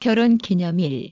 결혼 기념일.